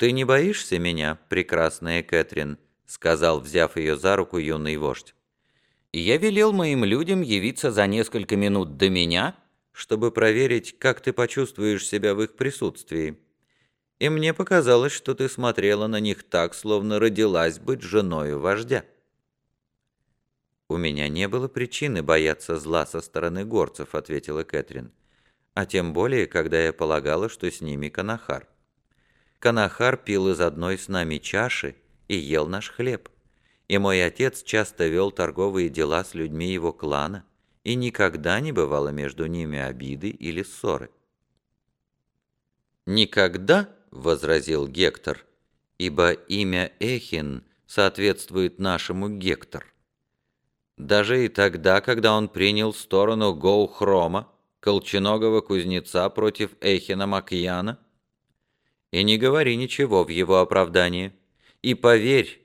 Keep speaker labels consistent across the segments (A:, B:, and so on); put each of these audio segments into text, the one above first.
A: «Ты не боишься меня, прекрасная Кэтрин?» — сказал, взяв ее за руку юный вождь. «Я велел моим людям явиться за несколько минут до меня, чтобы проверить, как ты почувствуешь себя в их присутствии. И мне показалось, что ты смотрела на них так, словно родилась быть женою вождя». «У меня не было причины бояться зла со стороны горцев», — ответила Кэтрин. «А тем более, когда я полагала, что с ними Канахар. Канахар пил из одной с нами чаши и ел наш хлеб. И мой отец часто вел торговые дела с людьми его клана, и никогда не бывало между ними обиды или ссоры». «Никогда?» — возразил Гектор, «ибо имя Эхин соответствует нашему Гектор». Даже и тогда, когда он принял сторону Гоухрома, колченогого кузнеца против Эхина Макьяна? И не говори ничего в его оправдании. И поверь,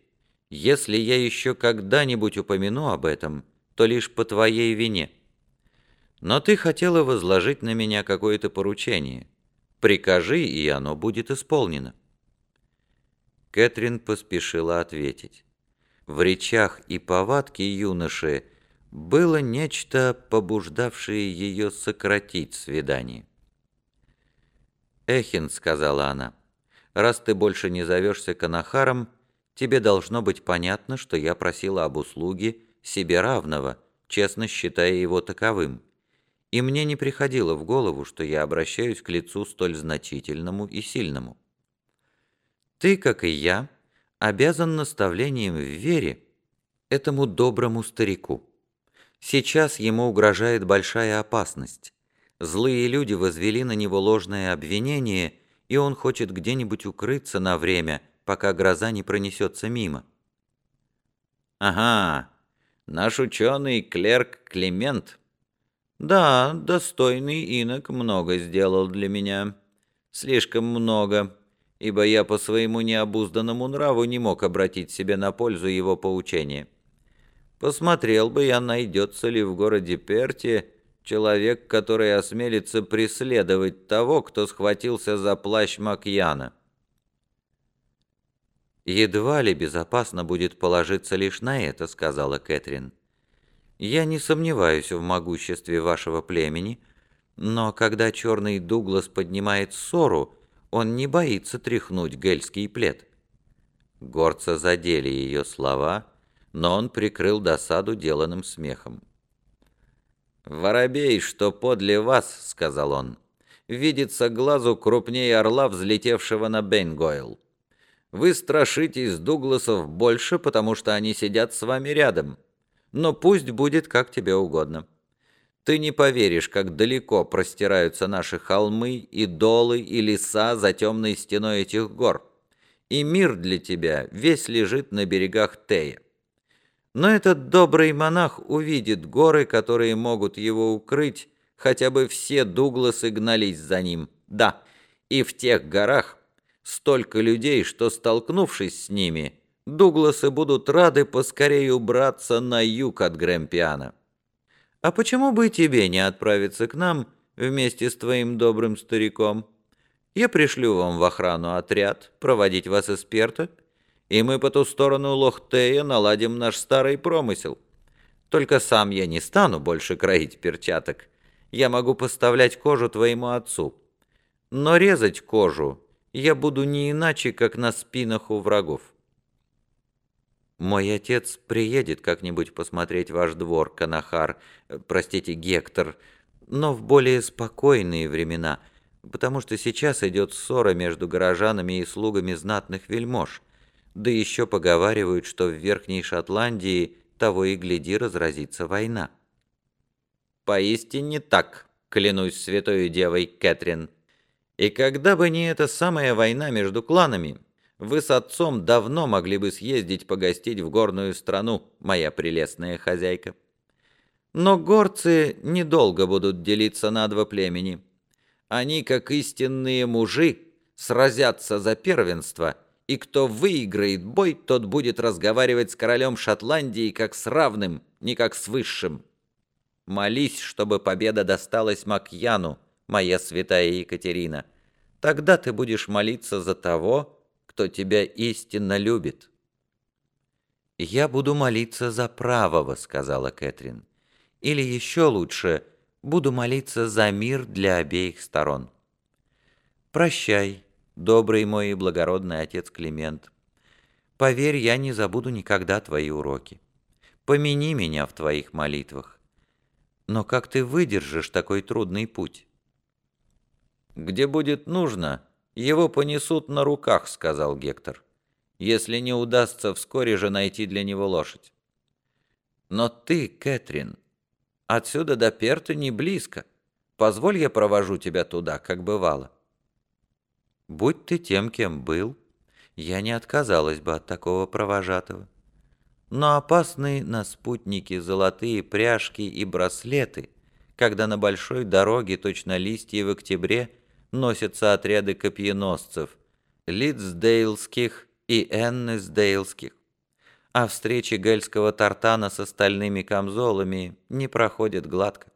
A: если я еще когда-нибудь упомяну об этом, то лишь по твоей вине. Но ты хотела возложить на меня какое-то поручение. Прикажи, и оно будет исполнено». Кэтрин поспешила ответить в речах и повадке юноши было нечто, побуждавшее ее сократить свидание. «Эхин», — сказала она, — «раз ты больше не зовешься Канахаром, тебе должно быть понятно, что я просила об услуге себе равного, честно считая его таковым, и мне не приходило в голову, что я обращаюсь к лицу столь значительному и сильному. Ты, как и я, обязан наставлением в вере этому доброму старику. Сейчас ему угрожает большая опасность. Злые люди возвели на него ложное обвинение, и он хочет где-нибудь укрыться на время, пока гроза не пронесется мимо. «Ага, наш ученый клерк Климент. Да, достойный инок много сделал для меня. Слишком много ибо я по своему необузданному нраву не мог обратить себе на пользу его поучения. Посмотрел бы я, найдется ли в городе Перте человек, который осмелится преследовать того, кто схватился за плащ Макьяна. «Едва ли безопасно будет положиться лишь на это», — сказала Кэтрин. «Я не сомневаюсь в могуществе вашего племени, но когда черный Дуглас поднимает ссору, он не боится тряхнуть гельский плед. Горца задели ее слова, но он прикрыл досаду деланным смехом. «Воробей, что подле вас, — сказал он, — видится глазу крупнее орла, взлетевшего на Бенгойл. Вы страшитесь Дугласов больше, потому что они сидят с вами рядом. Но пусть будет как тебе угодно. Ты не поверишь, как далеко простираются наши холмы и долы и леса за темной стеной этих гор. И мир для тебя весь лежит на берегах Тея. Но этот добрый монах увидит горы, которые могут его укрыть, хотя бы все Дугласы гнались за ним. Да, и в тех горах столько людей, что, столкнувшись с ними, Дугласы будут рады поскорее убраться на юг от Грэмпиана. А почему бы тебе не отправиться к нам вместе с твоим добрым стариком? Я пришлю вам в охрану отряд, проводить вас из Перта, и мы по ту сторону Лохтея наладим наш старый промысел. Только сам я не стану больше кроить перчаток. Я могу поставлять кожу твоему отцу. Но резать кожу я буду не иначе, как на спинах у врагов. Мой отец приедет как-нибудь посмотреть ваш двор, Канахар, э, простите, Гектор, но в более спокойные времена, потому что сейчас идет ссора между горожанами и слугами знатных вельмож. Да еще поговаривают, что в Верхней Шотландии того и гляди разразится война. Поистине так, клянусь святой девой Кэтрин. И когда бы не эта самая война между кланами, вы с отцом давно могли бы съездить погостить в горную страну, моя прелестная хозяйка. Но горцы недолго будут делиться на два племени. Они, как истинные мужи, сразятся за первенство, и кто выиграет бой, тот будет разговаривать с королем Шотландии как с равным, не как с высшим. Молись, чтобы победа досталась Макьяну, моя святая Екатерина. Тогда ты будешь молиться за того, кто тебя истинно любит».
B: «Я буду молиться за правого», — сказала Кэтрин. «Или еще лучше, буду молиться за мир для обеих сторон». «Прощай, добрый мой и благородный отец Климент. Поверь, я не забуду никогда твои уроки. Помяни меня в твоих молитвах. Но как ты выдержишь такой трудный путь?»
A: «Где будет нужно, его понесут на руках», — сказал Гектор если не удастся вскоре же найти для него лошадь. Но ты, Кэтрин, отсюда до Перта не близко. Позволь я провожу тебя туда, как бывало.
B: Будь ты тем, кем был, я не отказалась бы от такого провожатого. Но опасны на спутники золотые пряжки и браслеты, когда на большой дороге, точно листья в октябре, носятся отряды копьеносцев, литсдейлских и Эннесдейлских. А встречи гельского тартана с остальными камзолами не проходят гладко.